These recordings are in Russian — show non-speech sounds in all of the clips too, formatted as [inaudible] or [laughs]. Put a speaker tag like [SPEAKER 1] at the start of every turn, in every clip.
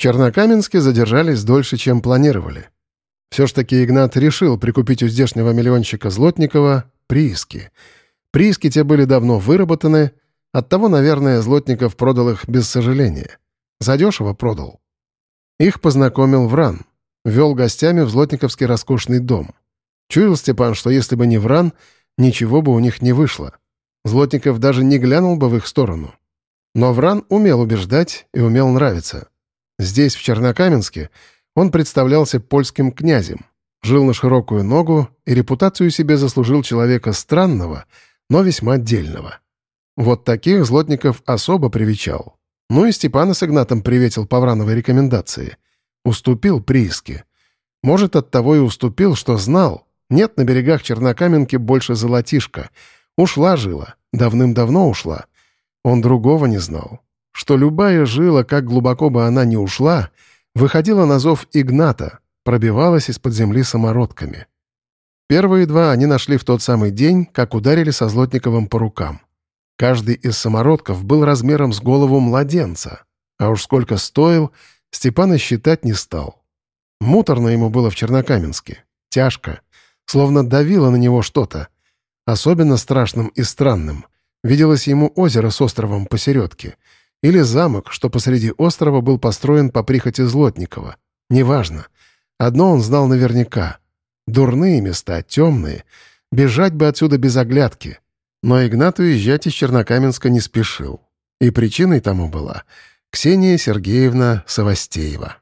[SPEAKER 1] Чернокаменске задержались дольше, чем планировали. Все ж таки Игнат решил прикупить у здешнего миллионщика Злотникова прииски. Прииски те были давно выработаны, оттого, наверное, Злотников продал их без сожаления. Задешево продал. Их познакомил Вран. Вел гостями в Злотниковский роскошный дом. Чуял Степан, что если бы не Вран, ничего бы у них не вышло. Злотников даже не глянул бы в их сторону. Но Вран умел убеждать и умел нравиться. Здесь, в Чернокаменске, он представлялся польским князем, жил на широкую ногу и репутацию себе заслужил человека странного, но весьма отдельного. Вот таких Злотников особо привечал. Ну и Степана с Игнатом приветил по Врановой рекомендации. Уступил прииске. Может, от того и уступил, что знал. Нет на берегах Чернокаменки больше золотишка. Ушла жила. Давным-давно ушла. Он другого не знал. Что любая жила, как глубоко бы она ни ушла, выходила на зов Игната, пробивалась из-под земли самородками. Первые два они нашли в тот самый день, как ударили со Злотниковым по рукам. Каждый из самородков был размером с голову младенца, а уж сколько стоил, Степан и считать не стал. Муторно ему было в Чернокаменске, тяжко, словно давило на него что-то. Особенно страшным и странным виделось ему озеро с островом посередке — или замок, что посреди острова был построен по прихоти Злотникова. Неважно. Одно он знал наверняка. Дурные места, темные. Бежать бы отсюда без оглядки. Но Игнат уезжать из Чернокаменска не спешил. И причиной тому была Ксения Сергеевна Савастеева.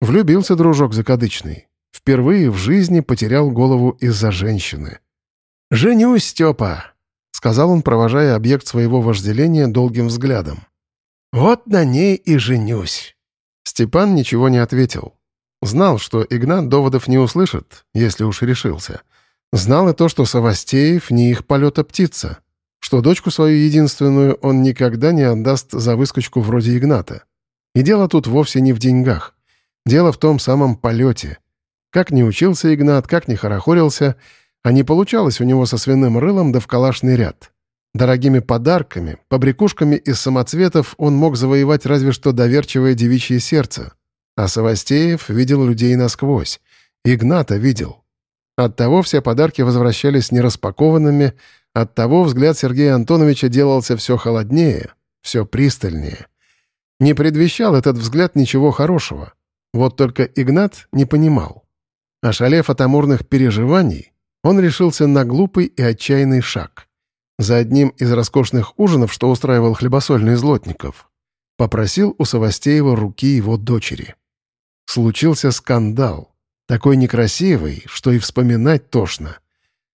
[SPEAKER 1] Влюбился дружок закадычный. Впервые в жизни потерял голову из-за женщины. «Женюсь, Степа!» — сказал он, провожая объект своего вожделения долгим взглядом. Вот на ней и женюсь». Степан ничего не ответил. Знал, что Игнат доводов не услышит, если уж решился. Знал и то, что Савастеев не их полета птица, что дочку свою единственную он никогда не отдаст за выскочку вроде Игната. И дело тут вовсе не в деньгах. Дело в том самом полете. Как не учился Игнат, как не хорохорился, а не получалось у него со свиным рылом да в калашный ряд. Дорогими подарками, побрякушками из самоцветов он мог завоевать разве что доверчивое девичье сердце. А Савастеев видел людей насквозь. Игната видел. Оттого все подарки возвращались нераспакованными, оттого взгляд Сергея Антоновича делался все холоднее, все пристальнее. Не предвещал этот взгляд ничего хорошего. Вот только Игнат не понимал. Ошалев от амурных переживаний, он решился на глупый и отчаянный шаг — за одним из роскошных ужинов, что устраивал хлебосольный Злотников, попросил у Савастеева руки его дочери. Случился скандал, такой некрасивый, что и вспоминать тошно.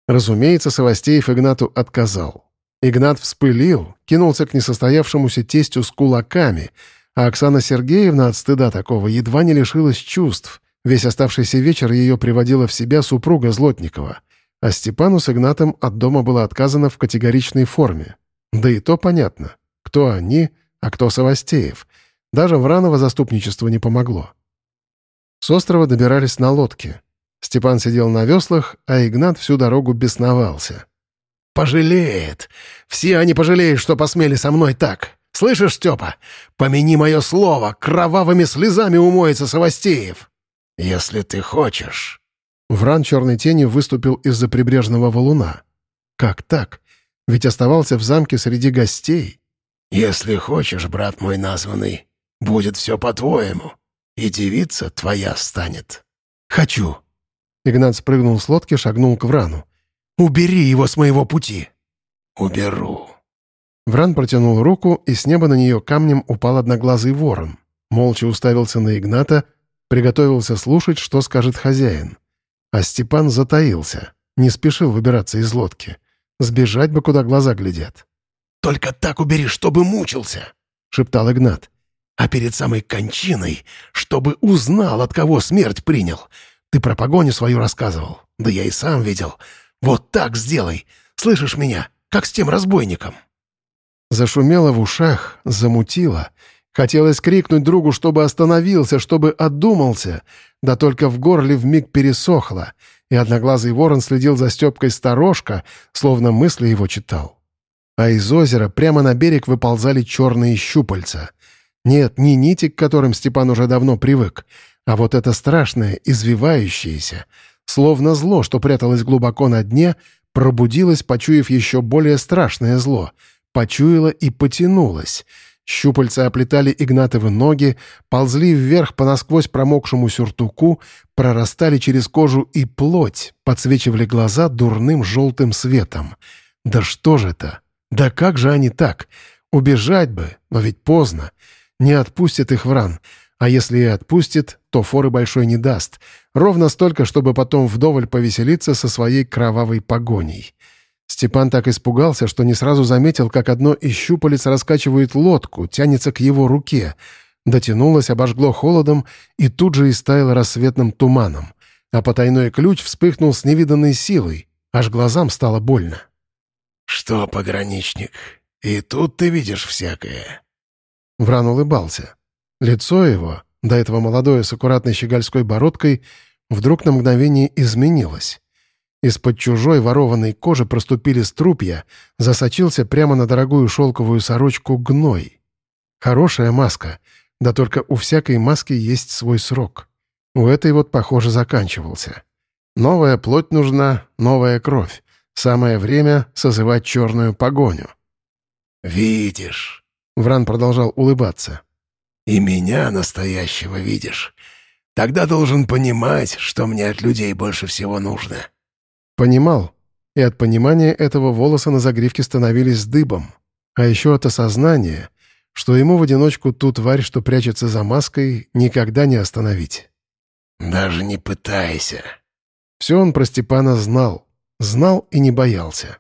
[SPEAKER 1] Разумеется, Савастеев Игнату отказал. Игнат вспылил, кинулся к несостоявшемуся тестю с кулаками, а Оксана Сергеевна от стыда такого едва не лишилась чувств. Весь оставшийся вечер ее приводила в себя супруга Злотникова — а Степану с Игнатом от дома было отказано в категоричной форме. Да и то понятно. Кто они, а кто Савастеев. Даже Враново заступничество не помогло. С острова добирались на лодке. Степан сидел на веслах, а Игнат всю дорогу бесновался. «Пожалеет! Все они пожалеют, что посмели со мной так! Слышишь, Степа? Помяни мое слово, кровавыми слезами умоется Савастеев!» «Если ты хочешь...» Вран черной тени выступил из-за прибрежного валуна. Как так? Ведь оставался в замке среди гостей. «Если хочешь, брат мой названный, будет все по-твоему, и девица твоя станет». «Хочу». Игнат спрыгнул с лодки, шагнул к Врану. «Убери его с моего пути!» «Уберу». Вран протянул руку, и с неба на нее камнем упал одноглазый ворон. Молча уставился на Игната, приготовился слушать, что скажет хозяин. А Степан затаился, не спешил выбираться из лодки. Сбежать бы, куда глаза глядят. «Только так убери, чтобы мучился!» — шептал Игнат. «А перед самой кончиной, чтобы узнал, от кого смерть принял. Ты про погоню свою рассказывал. Да я и сам видел. Вот так сделай. Слышишь меня, как с тем разбойником?» Зашумело в ушах, замутило. Хотелось крикнуть другу, чтобы остановился, чтобы отдумался, да только в горле вмиг пересохло, и одноглазый ворон следил за Степкой сторожка, словно мысли его читал. А из озера прямо на берег выползали черные щупальца. Нет, не нити, к которым Степан уже давно привык, а вот это страшное, извивающееся, словно зло, что пряталось глубоко на дне, пробудилось, почуяв еще более страшное зло, почуяло и потянулось. Щупальца оплетали Игнатовы ноги, ползли вверх по насквозь промокшему сюртуку, прорастали через кожу и плоть, подсвечивали глаза дурным желтым светом. Да что же это? Да как же они так? Убежать бы, но ведь поздно. Не отпустит их Вран. А если и отпустит, то форы большой не даст. Ровно столько, чтобы потом вдоволь повеселиться со своей кровавой погоней. Степан так испугался, что не сразу заметил, как одно из щупалец раскачивает лодку, тянется к его руке. Дотянулось, обожгло холодом и тут же истаяло рассветным туманом. А потайной ключ вспыхнул с невиданной силой. Аж глазам стало больно.
[SPEAKER 2] «Что, пограничник, и тут ты видишь всякое?»
[SPEAKER 1] Вран улыбался. Лицо его, до этого молодое с аккуратной щегольской бородкой, вдруг на мгновение изменилось. Из-под чужой ворованной кожи проступили струпья, засочился прямо на дорогую шелковую сорочку гной. Хорошая маска, да только у всякой маски есть свой срок. У этой вот, похоже, заканчивался. Новая плоть нужна, новая кровь. Самое время созывать черную погоню.
[SPEAKER 2] «Видишь», —
[SPEAKER 1] Вран продолжал улыбаться.
[SPEAKER 2] «И меня настоящего видишь. Тогда должен понимать, что мне от людей больше всего нужно».
[SPEAKER 1] Понимал, и от понимания этого волосы на загривке становились дыбом, а еще от осознания, что ему в одиночку ту тварь, что прячется за маской, никогда не остановить.
[SPEAKER 2] «Даже не пытайся».
[SPEAKER 1] Все он про Степана знал, знал и не боялся.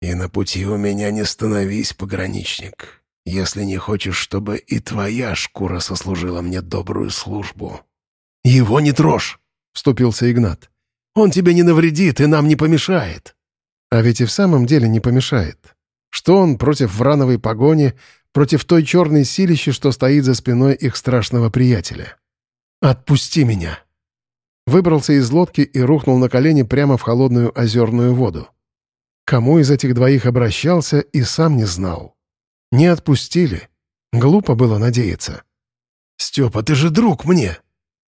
[SPEAKER 2] «И на пути у меня не становись, пограничник, если не хочешь, чтобы и твоя шкура сослужила мне добрую службу».
[SPEAKER 1] «Его не трожь!» — вступился Игнат. Он тебе не навредит и нам не помешает». А ведь и в самом деле не помешает. Что он против врановой погони, против той черной силищи, что стоит за спиной их страшного приятеля? «Отпусти меня!» Выбрался из лодки и рухнул на колени прямо в холодную озерную воду. Кому из этих двоих обращался и сам не знал. Не отпустили. Глупо было надеяться.
[SPEAKER 2] «Степа, ты же друг мне!»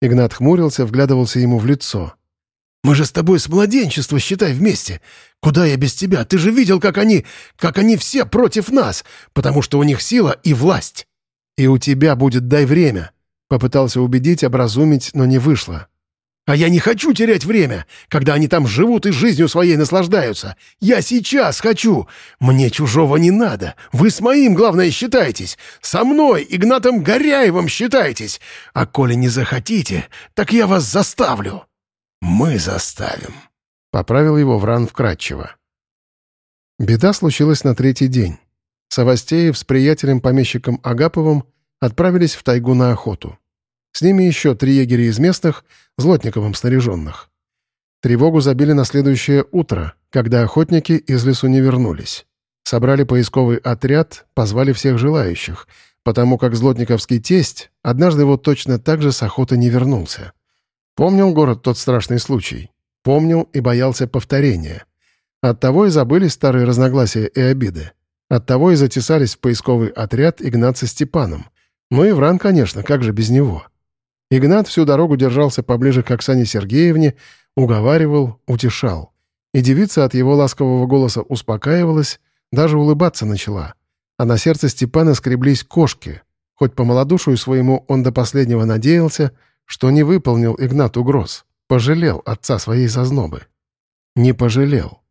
[SPEAKER 1] Игнат хмурился, вглядывался ему в лицо.
[SPEAKER 2] Мы же с тобой с младенчества, считай, вместе. Куда я без тебя? Ты же видел, как они... как они все против нас, потому что у них сила и власть.
[SPEAKER 1] И у тебя будет дай время. Попытался убедить, образумить, но не вышло.
[SPEAKER 2] А я не хочу терять время, когда они там живут и жизнью своей наслаждаются. Я сейчас хочу. Мне чужого не надо. Вы с моим, главное, считаетесь. Со мной, Игнатом Горяевым, считаетесь. А коли не захотите, так я вас заставлю». Мы заставим», —
[SPEAKER 1] поправил его Вран вкратчиво. Беда случилась на третий день. Савастеев с приятелем-помещиком Агаповым отправились в тайгу на охоту. С ними еще три егеря из местных, Злотниковым снаряженных. Тревогу забили на следующее утро, когда охотники из лесу не вернулись. Собрали поисковый отряд, позвали всех желающих, потому как злотниковский тесть однажды вот точно так же с охоты не вернулся. Помнил город тот страшный случай. Помнил и боялся повторения. Оттого и забыли старые разногласия и обиды. Оттого и затесались в поисковый отряд Игнат со Степаном. Ну и Вран, конечно, как же без него. Игнат всю дорогу держался поближе к Оксане Сергеевне, уговаривал, утешал. И девица от его ласкового голоса успокаивалась, даже улыбаться начала. А на сердце Степана скреблись кошки. Хоть по малодушию своему он до последнего надеялся, что не выполнил Игнат угроз, пожалел отца своей зазнобы. Не пожалел.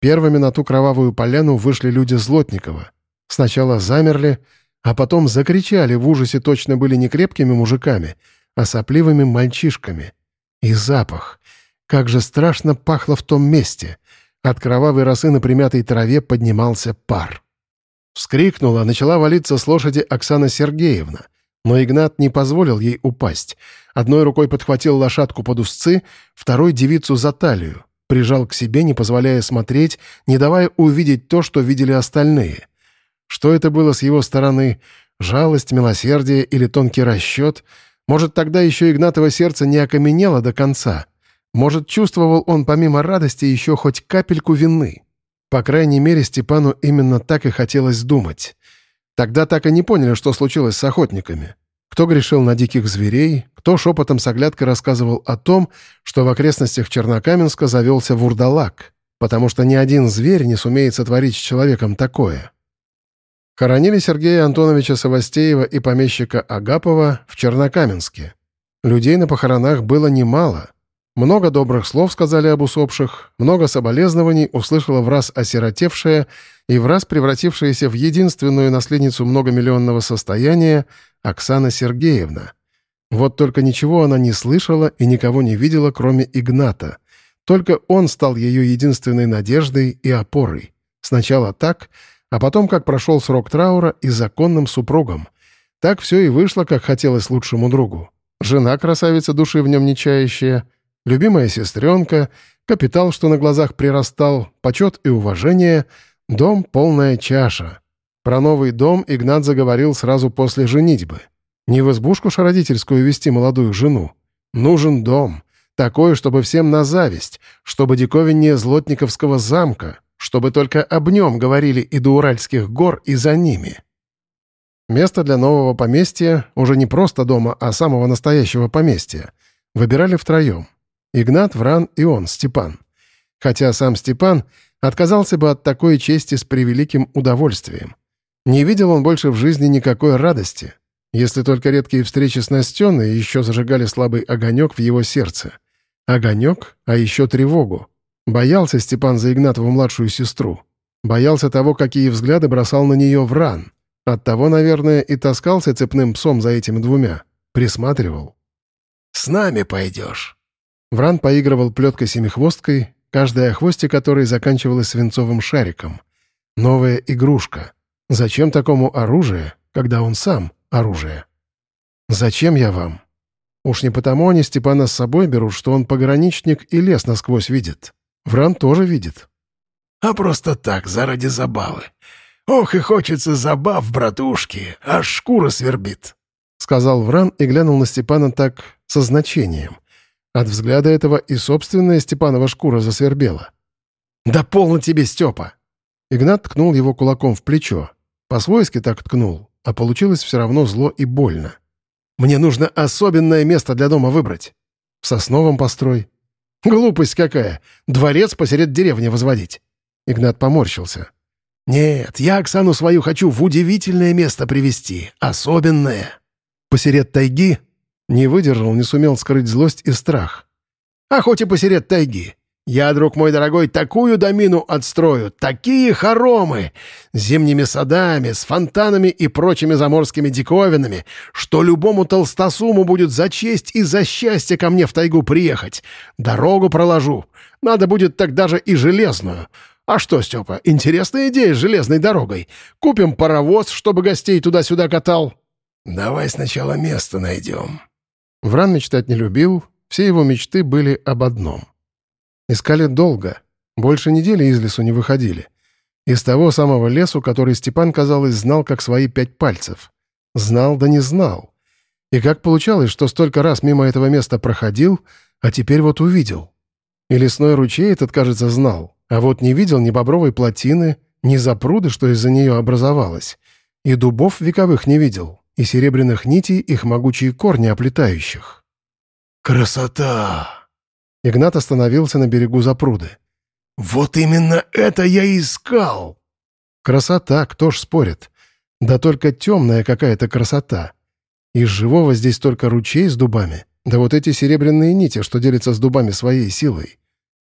[SPEAKER 1] Первыми на ту кровавую поляну вышли люди Злотникова. Сначала замерли, а потом закричали в ужасе точно были не крепкими мужиками, а сопливыми мальчишками. И запах. Как же страшно пахло в том месте. От кровавой росы на примятой траве поднимался пар. Вскрикнула, начала валиться с лошади Оксана Сергеевна. Но Игнат не позволил ей упасть. Одной рукой подхватил лошадку под узцы, второй — девицу за талию. Прижал к себе, не позволяя смотреть, не давая увидеть то, что видели остальные. Что это было с его стороны? Жалость, милосердие или тонкий расчет? Может, тогда еще Игнатово сердце не окаменело до конца? Может, чувствовал он помимо радости еще хоть капельку вины? По крайней мере, Степану именно так и хотелось думать. Тогда так и не поняли, что случилось с охотниками. Кто грешил на диких зверей, кто шепотом с оглядкой рассказывал о том, что в окрестностях Чернокаменска завелся вурдалак, потому что ни один зверь не сумеет сотворить с человеком такое. Хоронили Сергея Антоновича Савастеева и помещика Агапова в Чернокаменске. Людей на похоронах было немало. Много добрых слов сказали об усопших, много соболезнований услышала в раз осиротевшая и в раз превратившаяся в единственную наследницу многомиллионного состояния Оксана Сергеевна. Вот только ничего она не слышала и никого не видела, кроме Игната. Только он стал ее единственной надеждой и опорой. Сначала так — а потом, как прошел срок траура, и законным супругом. Так все и вышло, как хотелось лучшему другу. Жена красавица души в нем нечающая, любимая сестренка, капитал, что на глазах прирастал, почет и уважение, дом — полная чаша. Про новый дом Игнат заговорил сразу после женитьбы. Не в избушку ж родительскую вести молодую жену. Нужен дом. Такой, чтобы всем на зависть, чтобы диковиннее Злотниковского замка — чтобы только об нем говорили и до Уральских гор, и за ними. Место для нового поместья, уже не просто дома, а самого настоящего поместья, выбирали втроем. Игнат, Вран и он, Степан. Хотя сам Степан отказался бы от такой чести с превеликим удовольствием. Не видел он больше в жизни никакой радости, если только редкие встречи с Настеной еще зажигали слабый огонек в его сердце. Огонек, а еще тревогу. Боялся Степан за Игнатову младшую сестру. Боялся того, какие взгляды бросал на нее Вран. Оттого, наверное, и таскался цепным псом за этими двумя. Присматривал.
[SPEAKER 2] «С нами пойдешь».
[SPEAKER 1] Вран поигрывал плеткой-семихвосткой, каждая хвосте которой заканчивалась свинцовым шариком. Новая игрушка. Зачем такому оружие, когда он сам оружие? «Зачем я вам?» Уж не потому они Степана с собой берут, что он пограничник и лес насквозь видит. Вран тоже видит.
[SPEAKER 2] А просто так, заради забавы. Ох, и хочется забав, братушки, аж шкура свербит.
[SPEAKER 1] Сказал Вран и глянул на Степана так, со значением. От взгляда этого и собственная Степанова шкура засвербела. «Да полно тебе, Степа!» Игнат ткнул его кулаком в плечо. По-свойски так ткнул, а получилось все равно зло и больно. «Мне нужно особенное место для дома выбрать. В сосновом построй, Глупость какая! Дворец посеред деревни возводить!» Игнат поморщился.
[SPEAKER 2] «Нет, я Оксану свою хочу в удивительное место привести, особенное».
[SPEAKER 1] «Посеред тайги?» Не выдержал, не сумел скрыть злость и страх.
[SPEAKER 2] «А хоть и посеред тайги. Я, друг мой дорогой, такую домину отстрою, такие хоромы, с зимними садами, с фонтанами и прочими заморскими диковинами, что любому толстосуму будет за честь и за счастье ко мне в тайгу приехать. Дорогу проложу. Надо будет так даже и железную. А что, Степа, интересная идея с железной дорогой. Купим паровоз, чтобы гостей туда-сюда катал. Давай сначала место найдем.
[SPEAKER 1] Вран мечтать не любил, все его мечты были об одном — Искали долго. Больше недели из лесу не выходили. Из того самого лесу, который Степан, казалось, знал как свои пять пальцев. Знал да не знал. И как получалось, что столько раз мимо этого места проходил, а теперь вот увидел. И лесной ручей этот, кажется, знал, а вот не видел ни бобровой плотины, ни запруды, что из-за нее образовалось, и дубов вековых не видел, и серебряных нитей их могучие корни оплетающих.
[SPEAKER 2] «Красота!»
[SPEAKER 1] Игнат остановился на берегу запруды.
[SPEAKER 2] «Вот именно это я искал!»
[SPEAKER 1] «Красота, кто ж спорит? Да только темная какая-то красота. Из живого здесь только ручей с дубами, да вот эти серебряные нити, что делятся с дубами своей силой.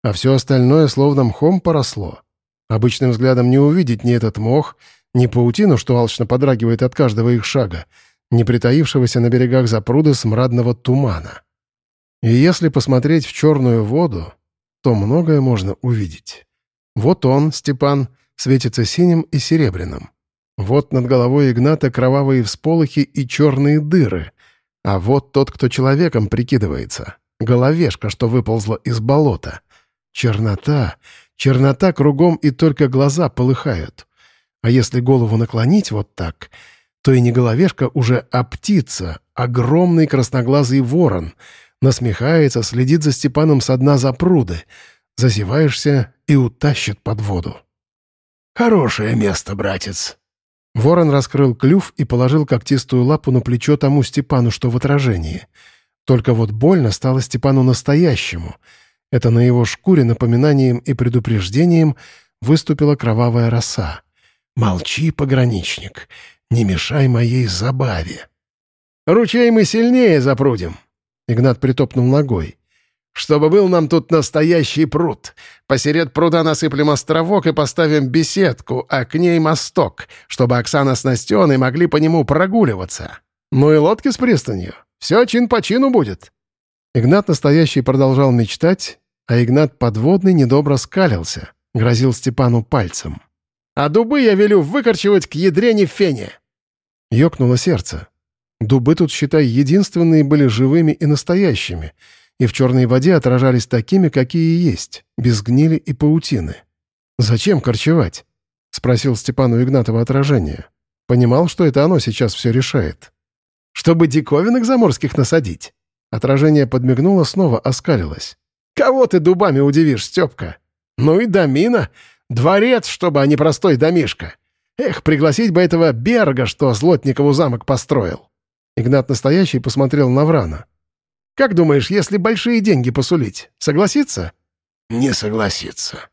[SPEAKER 1] А все остальное словно мхом поросло. Обычным взглядом не увидеть ни этот мох, ни паутину, что алчно подрагивает от каждого их шага, ни притаившегося на берегах запруды смрадного тумана. И если посмотреть в черную воду, то многое можно увидеть. Вот он, Степан, светится синим и серебряным. Вот над головой Игната кровавые всполохи и черные дыры. А вот тот, кто человеком прикидывается. Головешка, что выползла из болота. Чернота, чернота кругом, и только глаза полыхают. А если голову наклонить вот так, то и не головешка уже, а птица, огромный красноглазый ворон — насмехается, следит за Степаном со дна запруды. Зазеваешься и утащит под воду.
[SPEAKER 2] «Хорошее место, братец».
[SPEAKER 1] Ворон раскрыл клюв и положил когтистую лапу на плечо тому Степану, что в отражении. Только вот больно стало Степану настоящему. Это на его шкуре напоминанием и предупреждением выступила кровавая роса. «Молчи, пограничник, не мешай моей забаве».
[SPEAKER 2] «Ручей мы сильнее запрудим», — Игнат притопнул ногой. «Чтобы был нам тут настоящий пруд. Посеред пруда насыплем островок и поставим беседку, а к ней мосток, чтобы Оксана с Настеной могли по нему прогуливаться. Ну и лодки с пристанью. Все чин по чину будет».
[SPEAKER 1] Игнат настоящий продолжал мечтать, а Игнат подводный недобро скалился, грозил Степану пальцем.
[SPEAKER 2] «А дубы я велю выкорчевать к ядрене фене!»
[SPEAKER 1] Ёкнуло сердце. Дубы тут, считай, единственные были живыми и настоящими, и в черной воде отражались такими, какие есть, без гнили и паутины. «Зачем корчевать?» — спросил Степан у Игнатова отражение. Понимал, что это оно сейчас все решает.
[SPEAKER 2] «Чтобы диковинок заморских насадить?»
[SPEAKER 1] Отражение подмигнуло, снова оскалилось.
[SPEAKER 2] «Кого ты дубами удивишь, Степка? Ну и домина. Дворец, чтобы, а не простой домишка. Эх, пригласить бы этого Берга, что Злотникову замок построил».
[SPEAKER 1] Игнат Настоящий посмотрел на Врана.
[SPEAKER 2] «Как думаешь, если большие деньги посулить, согласится?»
[SPEAKER 3] «Не согласится».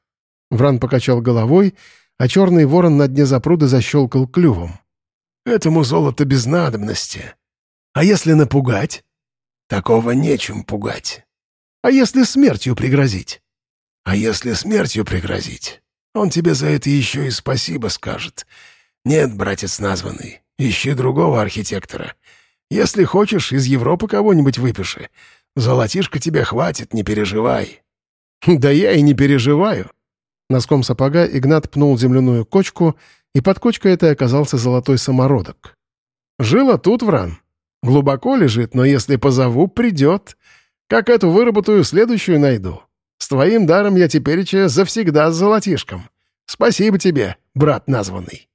[SPEAKER 1] Вран покачал головой, а черный ворон на дне запруда защелкал клювом.
[SPEAKER 3] «Этому золото без надобности. А если напугать?» «Такого нечем пугать.
[SPEAKER 2] А если смертью пригрозить?»
[SPEAKER 3] «А если смертью пригрозить? Он тебе за это еще и спасибо скажет. Нет, братец названный, ищи другого архитектора. Если хочешь, из Европы кого-нибудь выпиши. Золотишко тебе хватит, не переживай». [laughs]
[SPEAKER 2] «Да я и не переживаю».
[SPEAKER 1] Носком сапога Игнат пнул земляную кочку, и под кочкой этой оказался золотой самородок.
[SPEAKER 2] «Жила тут, Вран. Глубоко лежит, но если позову, придет. Как эту выработаю, следующую найду. С твоим даром я теперь завсегда с золотишком. Спасибо тебе, брат названный».